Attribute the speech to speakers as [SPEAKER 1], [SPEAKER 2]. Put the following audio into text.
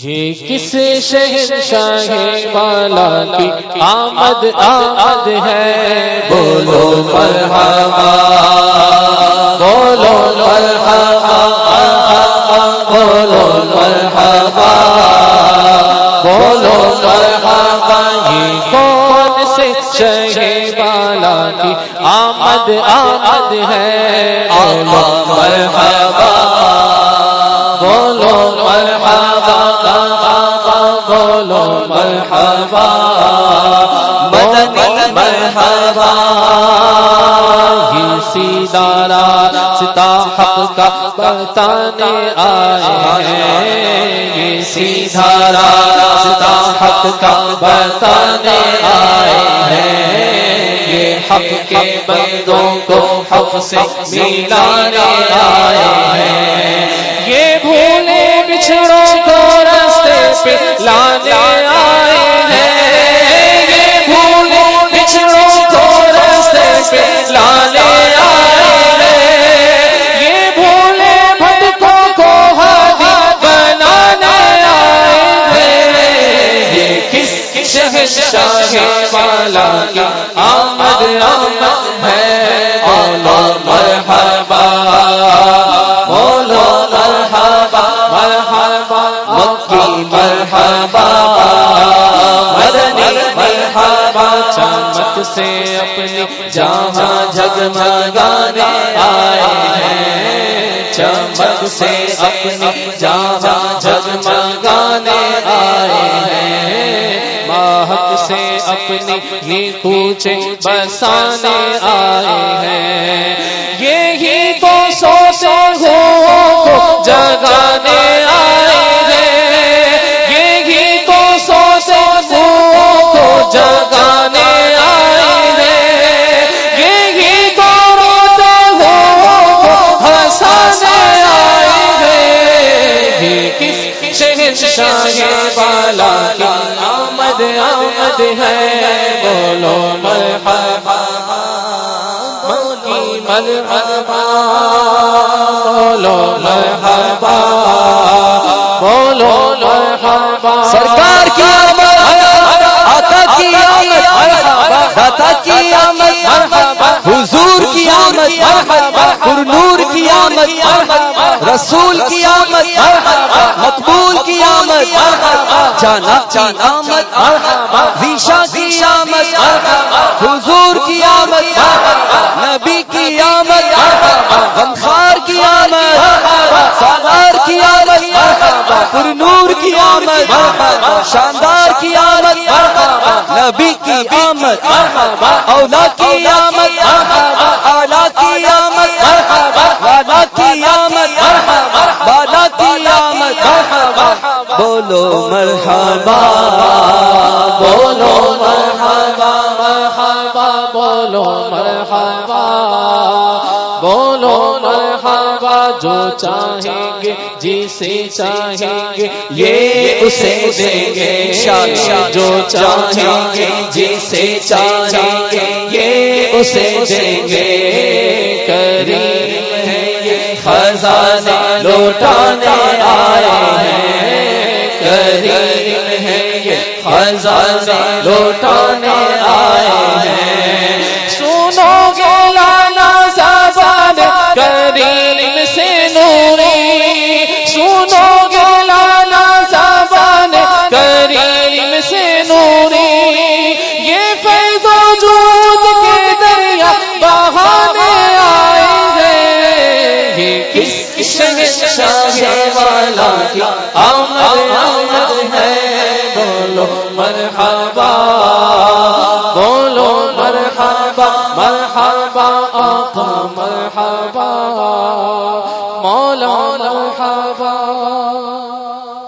[SPEAKER 1] یہ کس شہر شاہ والا کی آمد آمد ہے؟ بولو مرحبا بولو مرحبا بولو مرحبا بولو مرحبا، یہ کون سے شہر والا کی آمد آمد ہے؟ بولو مرحبا مدنی مرحبا یہ سیدھا راستہ حق کا بتانے آئے ہیں۔ یہ سیدھا راستہ حق کا بتانے آئے ہیں۔ یہ حق کے بندوں کو حق سے ملانے آئے ہیں۔ یہ بھولے بچھڑوں کو راستے پہ لانے آئے شاہ والا کی آمد آمد ہے، بولو مرحبا بولو مرحبا مرحبا، مکی مرحبا، مدنی مرحبا، چمک سے اپنی جہاں جگمگانے آئے ہیں۔ چمک سے اپنی جہاں جگمگانے آئے ہیں سے اپنی یہ کوچے بسانے آئے ہیں۔ یہی تو سوتے ہو کس شاہ والا کی آمد آمد ہے، بولو مرحبا مکی مرحبا، بولو مرحبا بولو مرحبا۔
[SPEAKER 2] سرکار کی آمد، آقا کی آمد داتا کی آمد حضور کی آمد پرنور آمد رسول کی آمد مقبول کی آمد جانا چان آمد ریشا کی آمد حضور کی آمد نبی کی آمد غمخار کی آمد سالار کی آمد پرنور کی آمد شاندار کی آمد نبی کی آمد اولا کی آمد بولو مرحبا
[SPEAKER 1] بولو مرحبا مرحبا، بولو مرحبا بولو مرحبا، جو چاہیں گے، جسے چاہیں گے، یہ اسے دیں گے
[SPEAKER 2] شان شان
[SPEAKER 1] جو چاہیں گے، جسے چاہیں گے، یہ اسے دیں گے، کریم ہے یہ خزانے لوٹانے خزانے لوٹانے آئے ہیں۔ سنو گے لانا زبان، کریم سے نوری۔ سنو گے لانا زبان، کریم سے نوری۔ یہ فیض وجود کے دریا بہانے آئے ہیں۔ یہ کس شہر شاہ والا مرحبا آقا مرحبا.